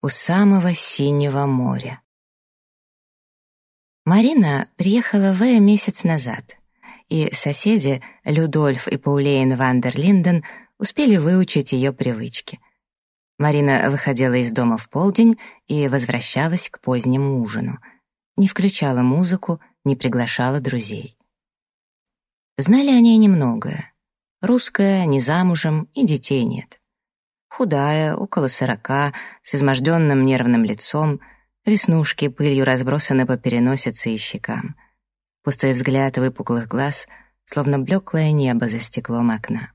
у самого синего моря. Марина приехала в Э месяц назад, и соседи Людольф и Паулейн Вандерлинден успели выучить ее привычки. Марина выходила из дома в полдень и возвращалась к позднему ужину. Не включала музыку, не приглашала друзей. Знали о ней немногое. Русская, не замужем и детей нет. Худая, около сорока, с изможденным нервным лицом — Веснушки пылью разбросаны по переносице и щекам. Пустой взгляд выпуклых глаз, словно блеклое небо за стеклом окна.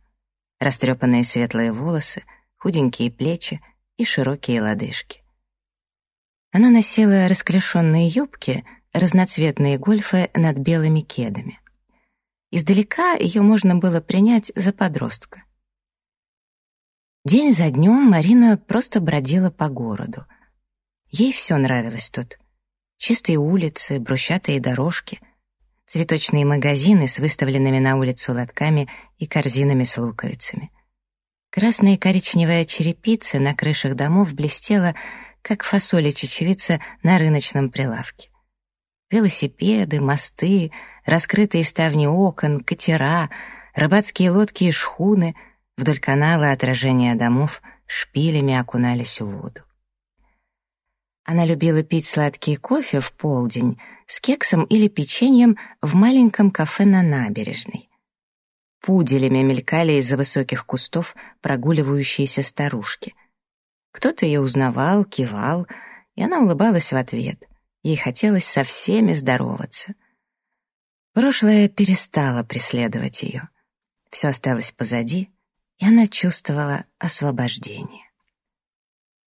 Растрепанные светлые волосы, худенькие плечи и широкие лодыжки. Она носила расклешенные юбки, разноцветные гольфы над белыми кедами. Издалека ее можно было принять за подростка. День за днем Марина просто бродила по городу. Ей все нравилось тут. Чистые улицы, брусчатые дорожки, цветочные магазины с выставленными на улицу лотками и корзинами с луковицами. Красная и коричневая черепица на крышах домов блестела, как фасоли чечевица на рыночном прилавке. Велосипеды, мосты, раскрытые ставни окон, катера, рыбацкие лодки и шхуны вдоль канала отражения домов шпилями окунались в воду. Она любила пить сладкий кофе в полдень с кексом или печеньем в маленьком кафе на набережной. Пуделями мелькали из-за высоких кустов прогуливающиеся старушки. Кто-то ее узнавал, кивал, и она улыбалась в ответ. Ей хотелось со всеми здороваться. Прошлое перестало преследовать ее. Все осталось позади, и она чувствовала освобождение.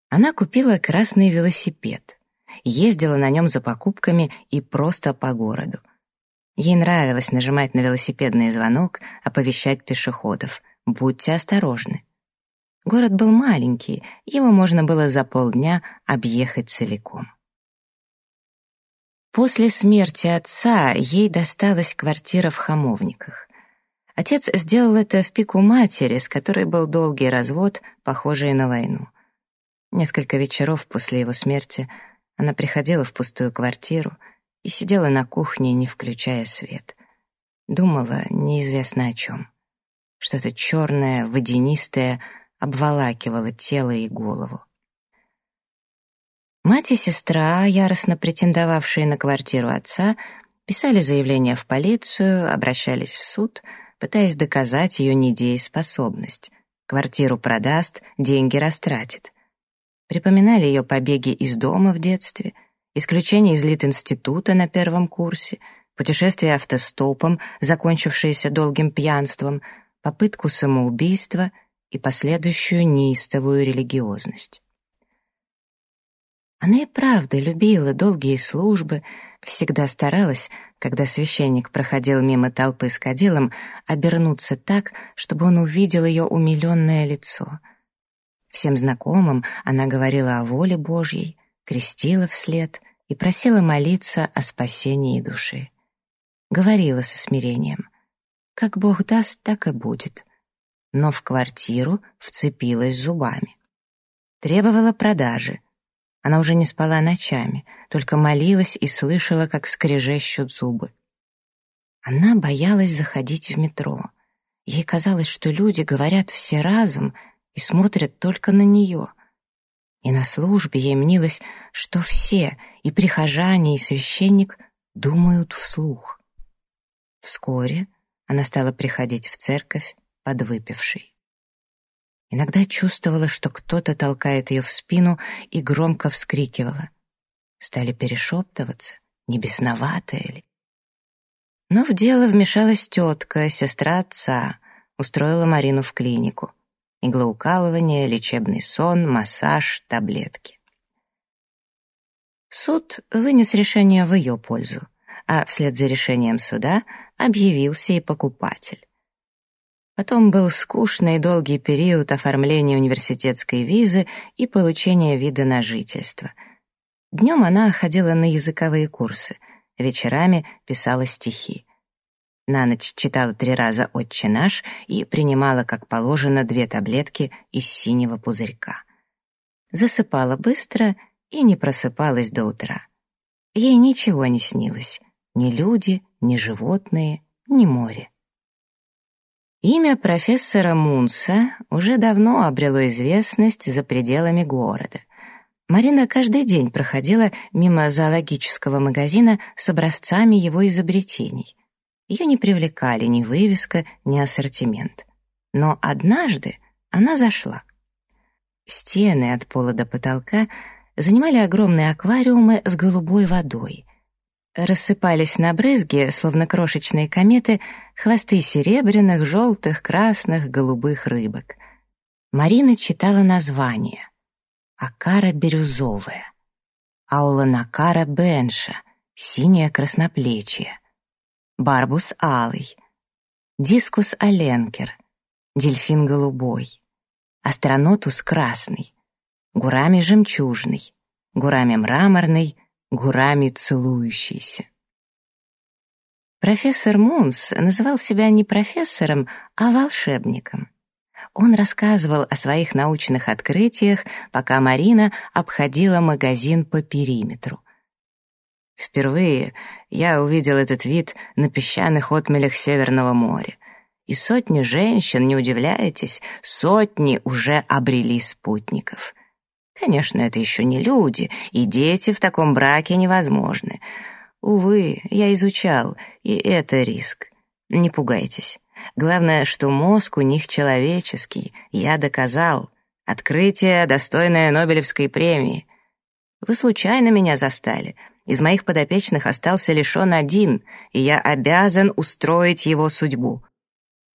Она купила красный велосипед, ездила на нем за покупками и просто по городу. Ей нравилось нажимать на велосипедный звонок, оповещать пешеходов. «Будьте осторожны». Город был маленький, его можно было за полдня объехать целиком. После смерти отца ей досталась квартира в Хамовниках. Отец сделал это в пику матери, с которой был долгий развод, похожий на войну. Несколько вечеров после его смерти она приходила в пустую квартиру и сидела на кухне, не включая свет. Думала неизвестно о чем. Что-то черное, водянистое обволакивало тело и голову. Мать и сестра, яростно претендовавшие на квартиру отца, писали заявление в полицию, обращались в суд, пытаясь доказать ее недееспособность. Квартиру продаст, деньги растратит. Припоминали ее побеги из дома в детстве, исключение из Лит-института на первом курсе, путешествие автостопом, закончившееся долгим пьянством, попытку самоубийства и последующую неистовую религиозность. Она и правда любила долгие службы, всегда старалась, когда священник проходил мимо толпы с кадилом, обернуться так, чтобы он увидел ее умиленное лицо — Всем знакомым она говорила о воле Божьей, крестила вслед и просила молиться о спасении души. Говорила со смирением. Как Бог даст, так и будет. Но в квартиру вцепилась зубами. Требовала продажи. Она уже не спала ночами, только молилась и слышала, как скрежещут зубы. Она боялась заходить в метро. Ей казалось, что люди говорят все разом — и смотрят только на нее. И на службе ей мнилось, что все, и прихожане, и священник, думают вслух. Вскоре она стала приходить в церковь подвыпившей. Иногда чувствовала, что кто-то толкает ее в спину и громко вскрикивала. Стали перешептываться, не бесноватая ли. Но в дело вмешалась тетка, сестра отца, устроила Марину в клинику иглоукалывание, лечебный сон, массаж, таблетки. Суд вынес решение в ее пользу, а вслед за решением суда объявился и покупатель. Потом был скучный и долгий период оформления университетской визы и получения вида на жительство. Днем она ходила на языковые курсы, вечерами писала стихи. На ночь читала три раза «Отче наш» и принимала, как положено, две таблетки из синего пузырька. засыпала быстро и не просыпалась до утра. Ей ничего не снилось, ни люди, ни животные, ни море. Имя профессора Мунса уже давно обрело известность за пределами города. Марина каждый день проходила мимо зоологического магазина с образцами его изобретений. Ее не привлекали ни вывеска, ни ассортимент. Но однажды она зашла. Стены от пола до потолка занимали огромные аквариумы с голубой водой. Рассыпались на брызги, словно крошечные кометы, хвосты серебряных, желтых, красных, голубых рыбок. Марина читала название. Акара бирюзовая, Ауланакара бенша, синяя красноплечье, Барбус алый, Дискус аленкер, Дельфин голубой, Астронотус красный, Гурами жемчужный, Гурами мраморный, Гурами целующийся. Профессор Мунс называл себя не профессором, а волшебником. Он рассказывал о своих научных открытиях, пока Марина обходила магазин по периметру. Впервые я увидел этот вид на песчаных отмелях Северного моря. И сотни женщин, не удивляйтесь, сотни уже обрели спутников. Конечно, это еще не люди, и дети в таком браке невозможны. Увы, я изучал, и это риск. Не пугайтесь. Главное, что мозг у них человеческий. Я доказал. Открытие, достойное Нобелевской премии. Вы случайно меня застали. Из моих подопечных остался лишь он один, и я обязан устроить его судьбу.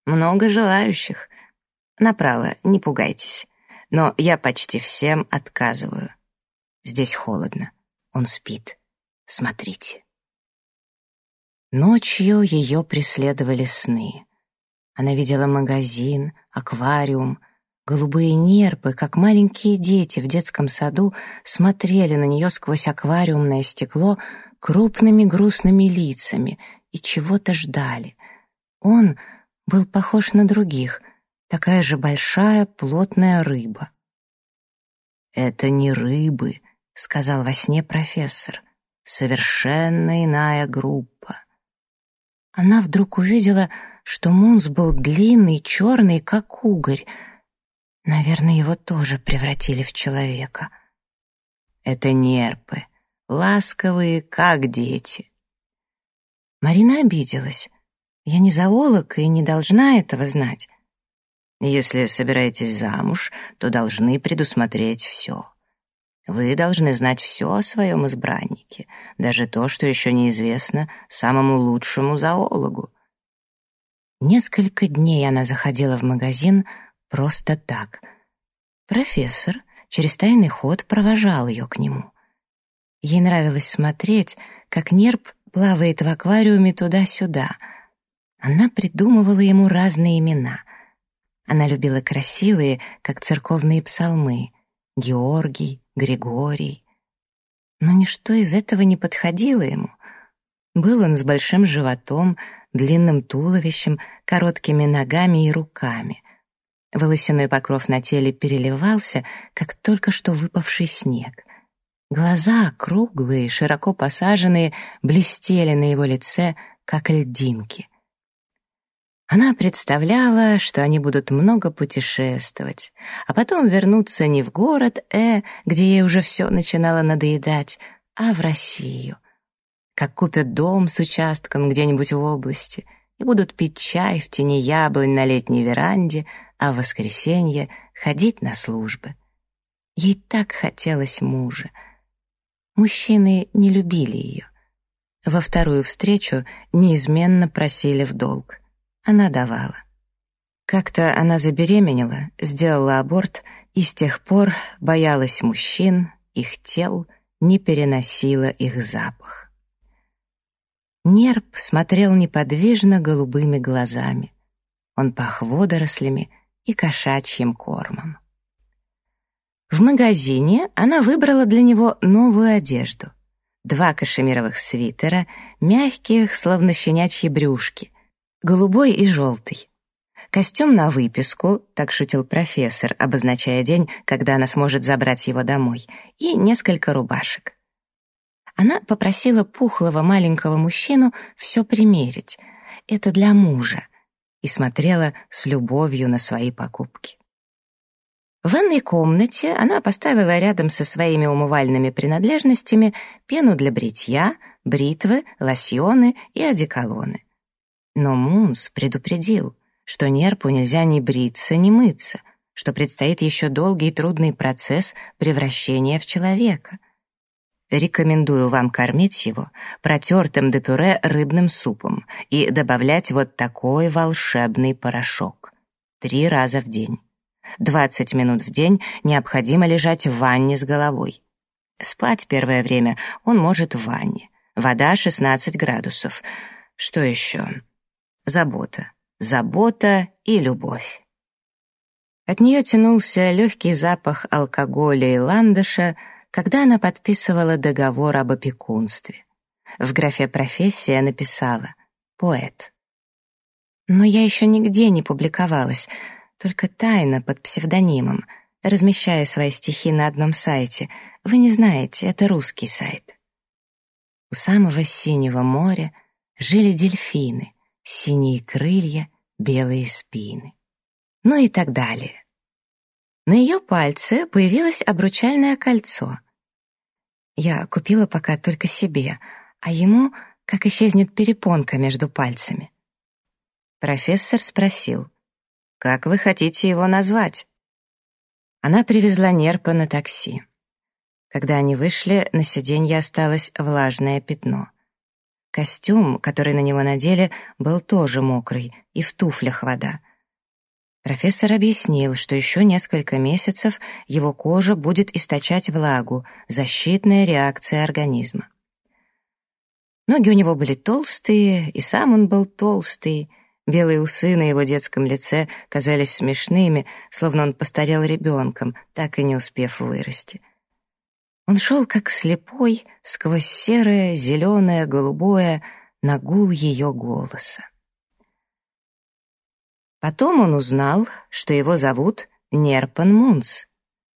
Много желающих. Направо, не пугайтесь. Но я почти всем отказываю. Здесь холодно. Он спит. Смотрите. Ночью ее преследовали сны. Она видела магазин, аквариум, голубые нерпы, как маленькие дети в детском саду смотрели на нее сквозь аквариумное стекло крупными грустными лицами и чего-то ждали. Он был похож на других, такая же большая плотная рыба. «Это не рыбы», — сказал во сне профессор. «Совершенно иная группа». Она вдруг увидела, что Мунс был длинный, черный, как угорь. Наверное, его тоже превратили в человека. Это нерпы, ласковые, как дети. Марина обиделась. Я не зоолог и не должна этого знать. Если собираетесь замуж, то должны предусмотреть все. Вы должны знать все о своем избраннике, даже то, что еще неизвестно самому лучшему зоологу. Несколько дней она заходила в магазин просто так. Профессор через тайный ход провожал ее к нему. Ей нравилось смотреть, как нерп плавает в аквариуме туда-сюда. Она придумывала ему разные имена. Она любила красивые, как церковные псалмы. Георгий, Григорий. Но ничто из этого не подходило ему. Был он с большим животом, длинным туловищем, короткими ногами и руками. Волосяной покров на теле переливался, как только что выпавший снег. Глаза, круглые, широко посаженные, блестели на его лице, как льдинки. Она представляла, что они будут много путешествовать, а потом вернуться не в город Э, где ей уже все начинало надоедать, а в Россию как купят дом с участком где-нибудь в области и будут пить чай в тени яблонь на летней веранде, а в воскресенье ходить на службы. Ей так хотелось мужа. Мужчины не любили ее. Во вторую встречу неизменно просили в долг. Она давала. Как-то она забеременела, сделала аборт и с тех пор боялась мужчин, их тел, не переносила их запах. Нерп смотрел неподвижно голубыми глазами. Он пах водорослями и кошачьим кормом. В магазине она выбрала для него новую одежду. Два кашемировых свитера, мягких, словно щенячьи брюшки, голубой и желтый. Костюм на выписку, так шутил профессор, обозначая день, когда она сможет забрать его домой, и несколько рубашек. Она попросила пухлого маленького мужчину все примерить. Это для мужа. И смотрела с любовью на свои покупки. В ванной комнате она поставила рядом со своими умывальными принадлежностями пену для бритья, бритвы, лосьоны и одеколоны. Но Мунс предупредил, что нерпу нельзя ни бриться, ни мыться, что предстоит еще долгий и трудный процесс превращения в человека. Рекомендую вам кормить его протертым до пюре рыбным супом и добавлять вот такой волшебный порошок. Три раза в день. 20 минут в день необходимо лежать в ванне с головой. Спать первое время он может в ванне. Вода 16 градусов. Что еще? Забота. Забота и любовь. От нее тянулся легкий запах алкоголя и ландыша, когда она подписывала договор об опекунстве. В графе «Профессия» написала «Поэт». Но я еще нигде не публиковалась — только тайно под псевдонимом, размещаю свои стихи на одном сайте. Вы не знаете, это русский сайт. У самого синего моря жили дельфины, синие крылья, белые спины. Ну и так далее. На ее пальце появилось обручальное кольцо. Я купила пока только себе, а ему как исчезнет перепонка между пальцами. Профессор спросил, как вы хотите его назвать?» Она привезла нерпа на такси. Когда они вышли, на сиденье осталось влажное пятно. Костюм, который на него надели, был тоже мокрый, и в туфлях вода. Профессор объяснил, что еще несколько месяцев его кожа будет источать влагу, защитная реакция организма. Ноги у него были толстые, и сам он был толстый — Белые усы на его детском лице казались смешными, словно он постарел ребенком, так и не успев вырасти. Он шел как слепой сквозь серое, зеленое, голубое на гул ее голоса. Потом он узнал, что его зовут Нерпан Мунс.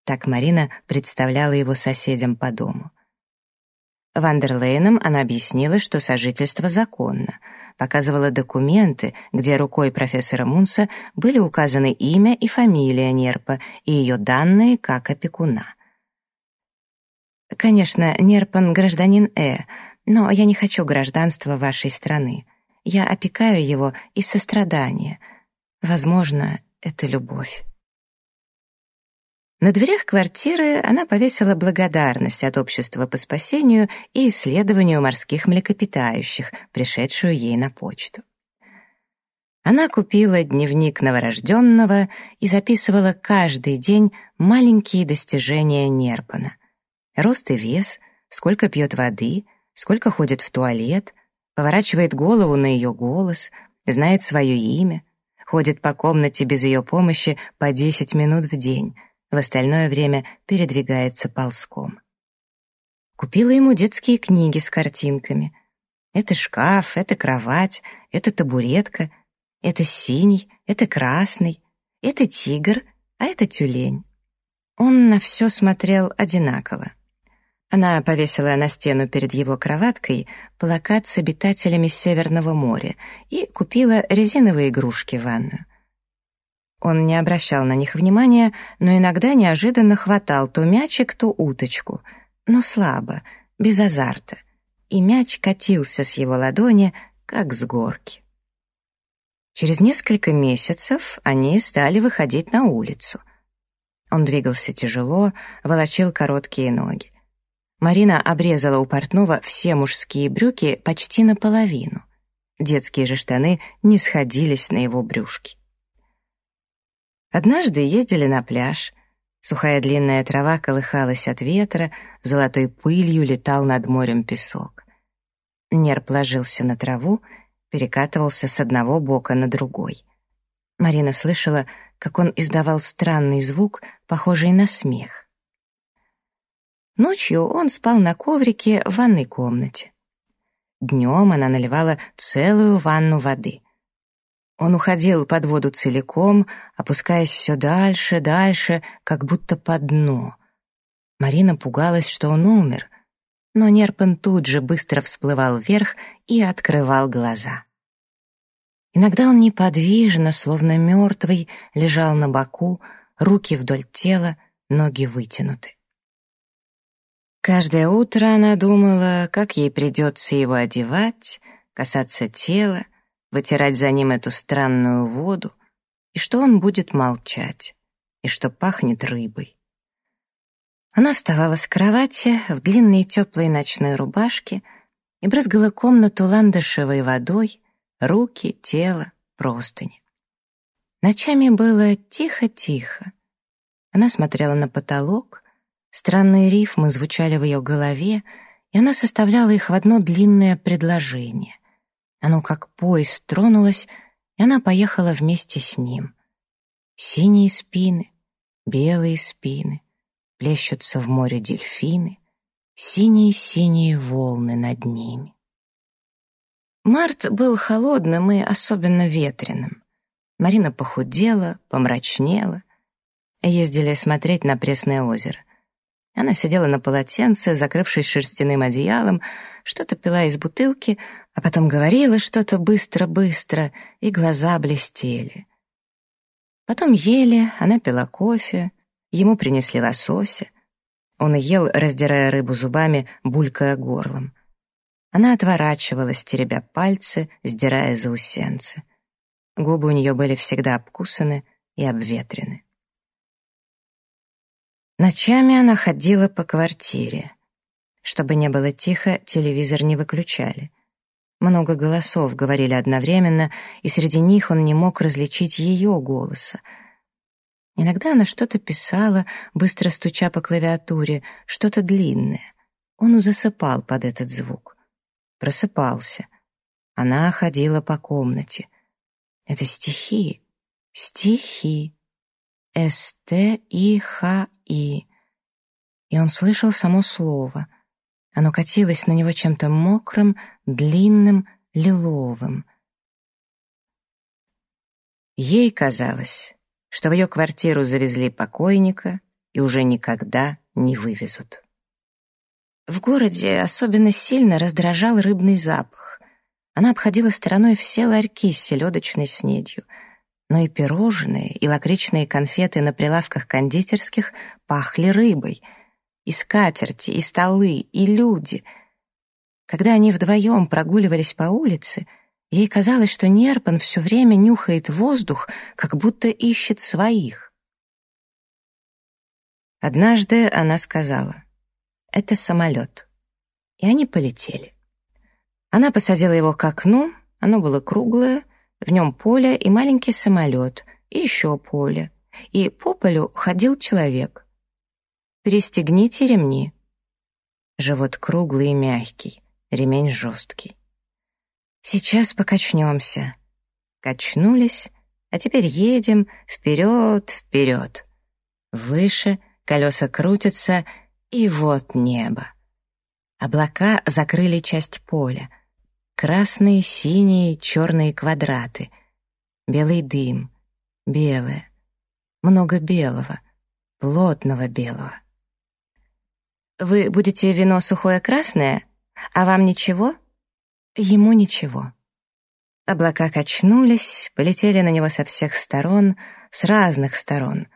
Так Марина представляла его соседям по дому. Вандерлейном она объяснила, что сожительство законно — показывала документы, где рукой профессора Мунса были указаны имя и фамилия Нерпа и ее данные как опекуна. Конечно, Нерпан гражданин Э, но я не хочу гражданства вашей страны. Я опекаю его из сострадания. Возможно, это любовь. На дверях квартиры она повесила благодарность от общества по спасению и исследованию морских млекопитающих, пришедшую ей на почту. Она купила дневник новорожденного и записывала каждый день маленькие достижения Нерпана. Рост и вес, сколько пьет воды, сколько ходит в туалет, поворачивает голову на ее голос, знает свое имя, ходит по комнате без ее помощи по 10 минут в день — в остальное время передвигается ползком. Купила ему детские книги с картинками. Это шкаф, это кровать, это табуретка, это синий, это красный, это тигр, а это тюлень. Он на все смотрел одинаково. Она повесила на стену перед его кроваткой плакат с обитателями Северного моря и купила резиновые игрушки в ванную. Он не обращал на них внимания, но иногда неожиданно хватал то мячик, то уточку, но слабо, без азарта, и мяч катился с его ладони, как с горки. Через несколько месяцев они стали выходить на улицу. Он двигался тяжело, волочил короткие ноги. Марина обрезала у портного все мужские брюки почти наполовину. Детские же штаны не сходились на его брюшки. Однажды ездили на пляж. Сухая длинная трава колыхалась от ветра, золотой пылью летал над морем песок. Нерп ложился на траву, перекатывался с одного бока на другой. Марина слышала, как он издавал странный звук, похожий на смех. Ночью он спал на коврике в ванной комнате. Днем она наливала целую ванну воды. Он уходил под воду целиком, опускаясь все дальше, дальше, как будто по дну. Марина пугалась, что он умер, но Нерпен тут же быстро всплывал вверх и открывал глаза. Иногда он неподвижно, словно мертвый, лежал на боку, руки вдоль тела, ноги вытянуты. Каждое утро она думала, как ей придется его одевать, касаться тела, вытирать за ним эту странную воду, и что он будет молчать, и что пахнет рыбой. Она вставала с кровати в длинной теплой ночной рубашке и брызгала комнату ландышевой водой, руки, тело, простыни. Ночами было тихо-тихо. Она смотрела на потолок, Странные рифмы звучали в ее голове, и она составляла их в одно длинное предложение. Оно как поезд тронулось, и она поехала вместе с ним. Синие спины, белые спины, плещутся в море дельфины, синие-синие волны над ними. Март был холодным и особенно ветреным. Марина похудела, помрачнела. Ездили смотреть на Пресное озеро. Она сидела на полотенце, закрывшись шерстяным одеялом, что-то пила из бутылки, а потом говорила что-то быстро-быстро, и глаза блестели. Потом ели, она пила кофе, ему принесли лосося. Он ел, раздирая рыбу зубами, булькая горлом. Она отворачивалась, теребя пальцы, сдирая заусенцы. Губы у нее были всегда обкусаны и обветрены. Ночами она ходила по квартире. Чтобы не было тихо, телевизор не выключали. Много голосов говорили одновременно, и среди них он не мог различить ее голоса. Иногда она что-то писала, быстро стуча по клавиатуре, что-то длинное. Он засыпал под этот звук. Просыпался. Она ходила по комнате. Это стихи, стихи. С-Т-И-Х-И. И он слышал само слово. Оно катилось на него чем-то мокрым, длинным, лиловым. Ей казалось, что в ее квартиру завезли покойника и уже никогда не вывезут. В городе особенно сильно раздражал рыбный запах. Она обходила стороной все ларьки с селедочной снедью — но и пирожные, и лакричные конфеты на прилавках кондитерских пахли рыбой. И скатерти, и столы, и люди. Когда они вдвоем прогуливались по улице, ей казалось, что Нерпан все время нюхает воздух, как будто ищет своих. Однажды она сказала, «Это самолет». И они полетели. Она посадила его к окну, оно было круглое, в нем поле и маленький самолет, и еще поле. И по полю ходил человек. «Пристегните ремни». Живот круглый и мягкий, ремень жесткий. «Сейчас покачнемся». Качнулись, а теперь едем вперед, вперед. Выше колеса крутятся, и вот небо. Облака закрыли часть поля — Красные, синие, черные квадраты. Белый дым. Белое. Много белого. Плотного белого. «Вы будете вино сухое красное? А вам ничего?» Ему ничего. Облака качнулись, полетели на него со всех сторон, с разных сторон.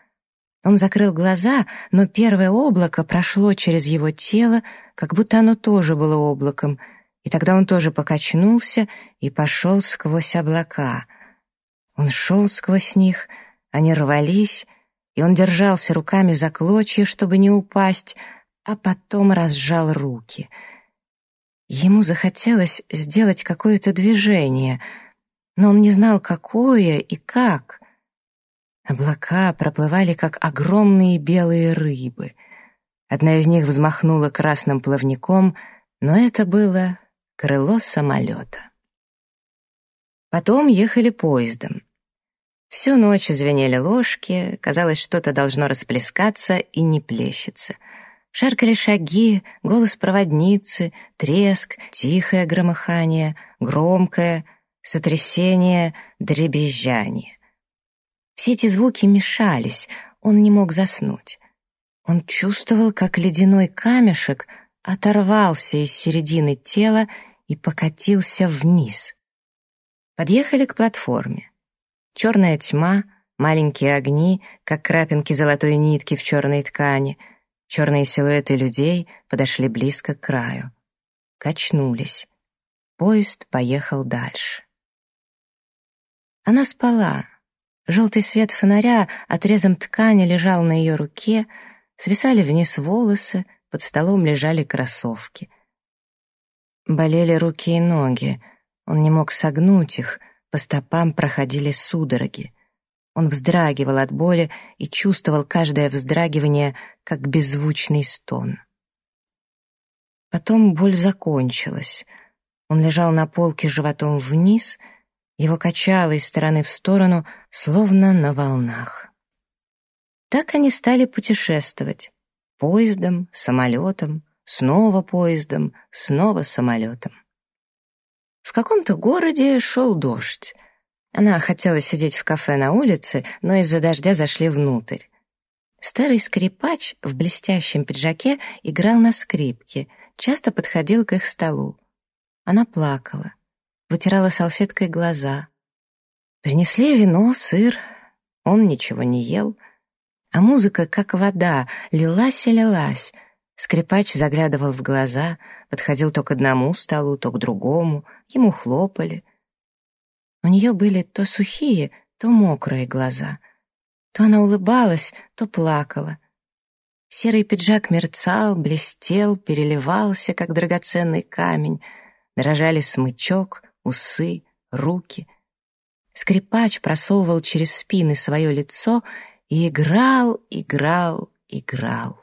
Он закрыл глаза, но первое облако прошло через его тело, как будто оно тоже было облаком — и тогда он тоже покачнулся и пошел сквозь облака. Он шел сквозь них, они рвались, и он держался руками за клочья, чтобы не упасть, а потом разжал руки. Ему захотелось сделать какое-то движение, но он не знал, какое и как. Облака проплывали, как огромные белые рыбы. Одна из них взмахнула красным плавником, но это было крыло самолета. Потом ехали поездом. Всю ночь звенели ложки, казалось, что-то должно расплескаться и не плещется. Шаркали шаги, голос проводницы, треск, тихое громыхание, громкое, сотрясение, дребезжание. Все эти звуки мешались, он не мог заснуть. Он чувствовал, как ледяной камешек оторвался из середины тела и покатился вниз. Подъехали к платформе. Черная тьма, маленькие огни, как крапинки золотой нитки в черной ткани, черные силуэты людей подошли близко к краю. Качнулись. Поезд поехал дальше. Она спала. Желтый свет фонаря отрезом ткани лежал на ее руке, свисали вниз волосы, под столом лежали кроссовки. Болели руки и ноги, он не мог согнуть их, по стопам проходили судороги. Он вздрагивал от боли и чувствовал каждое вздрагивание, как беззвучный стон. Потом боль закончилась. Он лежал на полке животом вниз, его качало из стороны в сторону, словно на волнах. Так они стали путешествовать. Поездом, самолетом, снова поездом, снова самолетом. В каком-то городе шел дождь. Она хотела сидеть в кафе на улице, но из-за дождя зашли внутрь. Старый скрипач в блестящем пиджаке играл на скрипке, часто подходил к их столу. Она плакала, вытирала салфеткой глаза. Принесли вино, сыр, он ничего не ел, а музыка, как вода, лилась и лилась. Скрипач заглядывал в глаза, подходил то к одному столу, то к другому, ему хлопали. У нее были то сухие, то мокрые глаза. То она улыбалась, то плакала. Серый пиджак мерцал, блестел, переливался, как драгоценный камень. Дрожали смычок, усы, руки. Скрипач просовывал через спины свое лицо и играл, играл, играл.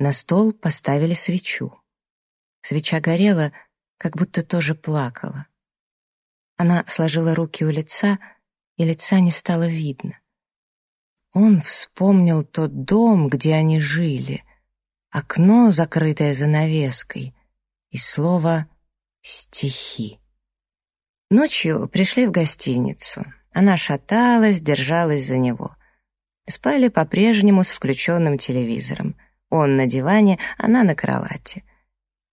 На стол поставили свечу. Свеча горела, как будто тоже плакала. Она сложила руки у лица, и лица не стало видно. Он вспомнил тот дом, где они жили, окно, закрытое занавеской, и слово «стихи». Ночью пришли в гостиницу. Она шаталась, держалась за него. Спали по-прежнему с включенным телевизором. Он на диване, она на кровати.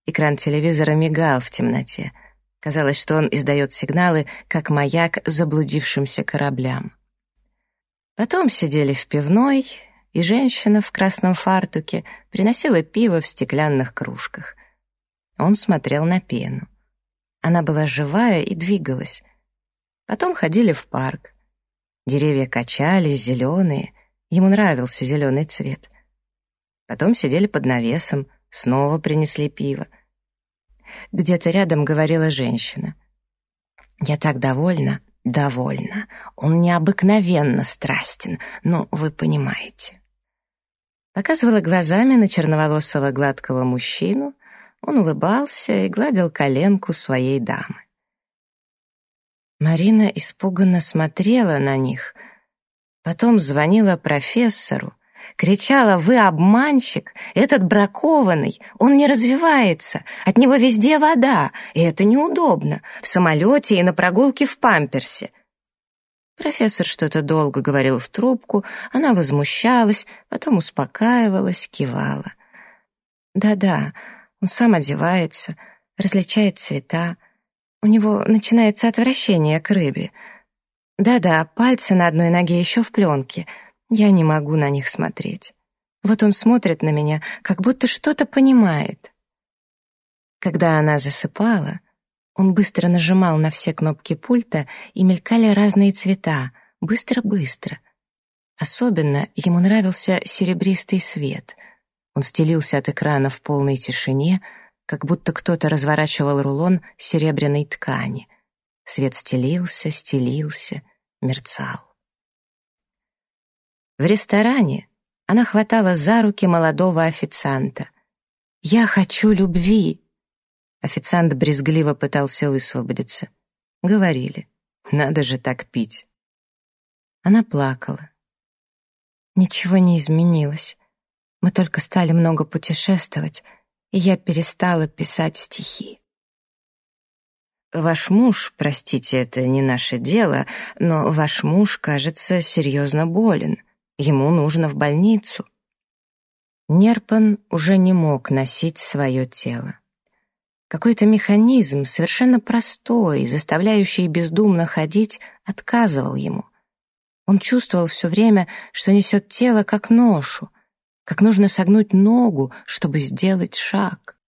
Экран телевизора мигал в темноте. Казалось, что он издает сигналы, как маяк заблудившимся кораблям. Потом сидели в пивной, и женщина в красном фартуке приносила пиво в стеклянных кружках. Он смотрел на пену. Она была живая и двигалась. Потом ходили в парк. Деревья качались, зеленые. Ему нравился зеленый цвет. Потом сидели под навесом, снова принесли пиво. Где-то рядом говорила женщина. «Я так довольна, довольна. Он необыкновенно страстен, ну, вы понимаете». Показывала глазами на черноволосого гладкого мужчину, он улыбался и гладил коленку своей дамы. Марина испуганно смотрела на них, потом звонила профессору, кричала «Вы обманщик! Этот бракованный! Он не развивается! От него везде вода, и это неудобно! В самолете и на прогулке в памперсе!» Профессор что-то долго говорил в трубку, она возмущалась, потом успокаивалась, кивала. «Да-да, он сам одевается, различает цвета. У него начинается отвращение к рыбе. Да-да, пальцы на одной ноге еще в пленке — я не могу на них смотреть. Вот он смотрит на меня, как будто что-то понимает. Когда она засыпала, он быстро нажимал на все кнопки пульта, и мелькали разные цвета, быстро-быстро. Особенно ему нравился серебристый свет. Он стелился от экрана в полной тишине, как будто кто-то разворачивал рулон серебряной ткани. Свет стелился, стелился, мерцал. В ресторане она хватала за руки молодого официанта. «Я хочу любви!» Официант брезгливо пытался высвободиться. Говорили, надо же так пить. Она плакала. Ничего не изменилось. Мы только стали много путешествовать, и я перестала писать стихи. Ваш муж, простите, это не наше дело, но ваш муж, кажется, серьезно болен. Ему нужно в больницу». Нерпан уже не мог носить свое тело. Какой-то механизм, совершенно простой, заставляющий бездумно ходить, отказывал ему. Он чувствовал все время, что несет тело как ношу, как нужно согнуть ногу, чтобы сделать шаг.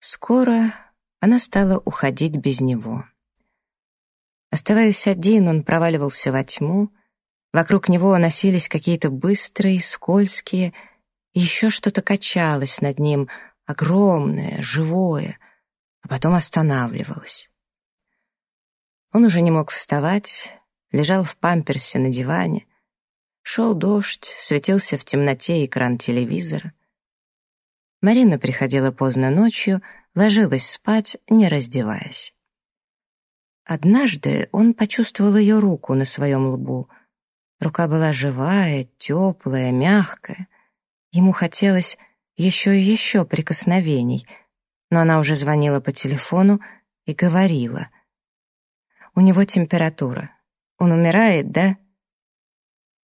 Скоро она стала уходить без него. Оставаясь один, он проваливался во тьму, вокруг него носились какие-то быстрые, скользкие, и еще что-то качалось над ним, огромное, живое, а потом останавливалось. Он уже не мог вставать, лежал в памперсе на диване, шел дождь, светился в темноте экран телевизора. Марина приходила поздно ночью, ложилась спать, не раздеваясь. Однажды он почувствовал ее руку на своем лбу. Рука была живая, теплая, мягкая. Ему хотелось еще и еще прикосновений, но она уже звонила по телефону и говорила. «У него температура. Он умирает, да?»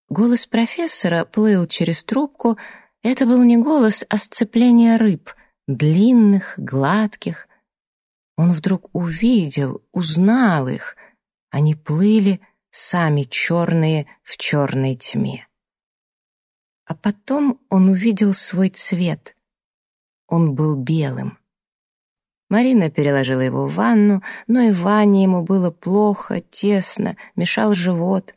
Голос профессора плыл через трубку. Это был не голос, а сцепление рыб, длинных, гладких. Он вдруг увидел, узнал их. Они плыли, сами черные, в черной тьме. А потом он увидел свой цвет. Он был белым. Марина переложила его в ванну, но и в ванне ему было плохо, тесно, мешал живот.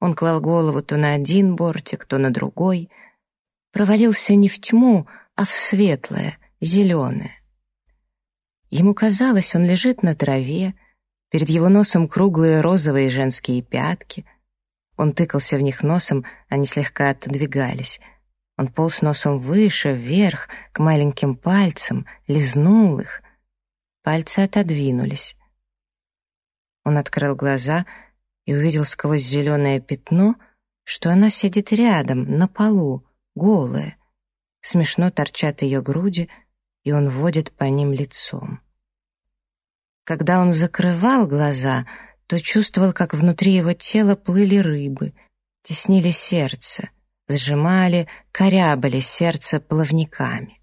Он клал голову то на один бортик, то на другой. Провалился не в тьму, а в светлое, зеленое. Ему казалось, он лежит на траве, перед его носом круглые розовые женские пятки. Он тыкался в них носом, они слегка отодвигались. Он полз носом выше, вверх, к маленьким пальцам, лизнул их. Пальцы отодвинулись. Он открыл глаза и увидел сквозь зеленое пятно, что она сидит рядом, на полу, голая. Смешно торчат ее груди — и он водит по ним лицом. Когда он закрывал глаза, то чувствовал, как внутри его тела плыли рыбы, теснили сердце, сжимали, корябали сердце плавниками.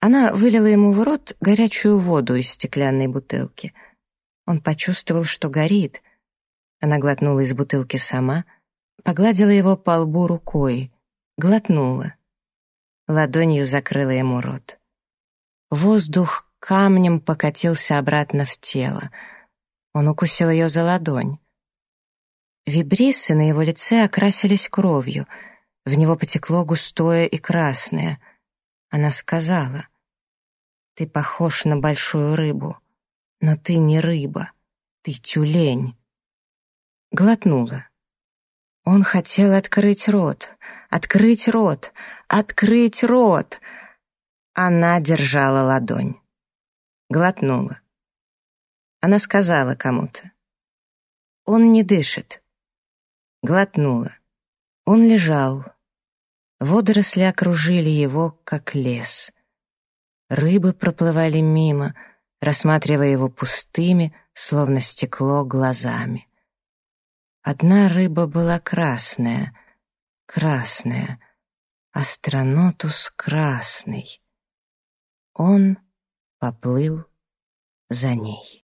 Она вылила ему в рот горячую воду из стеклянной бутылки. Он почувствовал, что горит. Она глотнула из бутылки сама, погладила его по лбу рукой, глотнула. Ладонью закрыла ему рот. Воздух камнем покатился обратно в тело. Он укусил ее за ладонь. Вибрисы на его лице окрасились кровью. В него потекло густое и красное. Она сказала, «Ты похож на большую рыбу, но ты не рыба, ты тюлень». Глотнула. Он хотел открыть рот, открыть рот, открыть рот — она держала ладонь. Глотнула. Она сказала кому-то. «Он не дышит». Глотнула. Он лежал. Водоросли окружили его, как лес. Рыбы проплывали мимо, рассматривая его пустыми, словно стекло, глазами. Одна рыба была красная, красная, астронотус красный. Он поплыл за ней.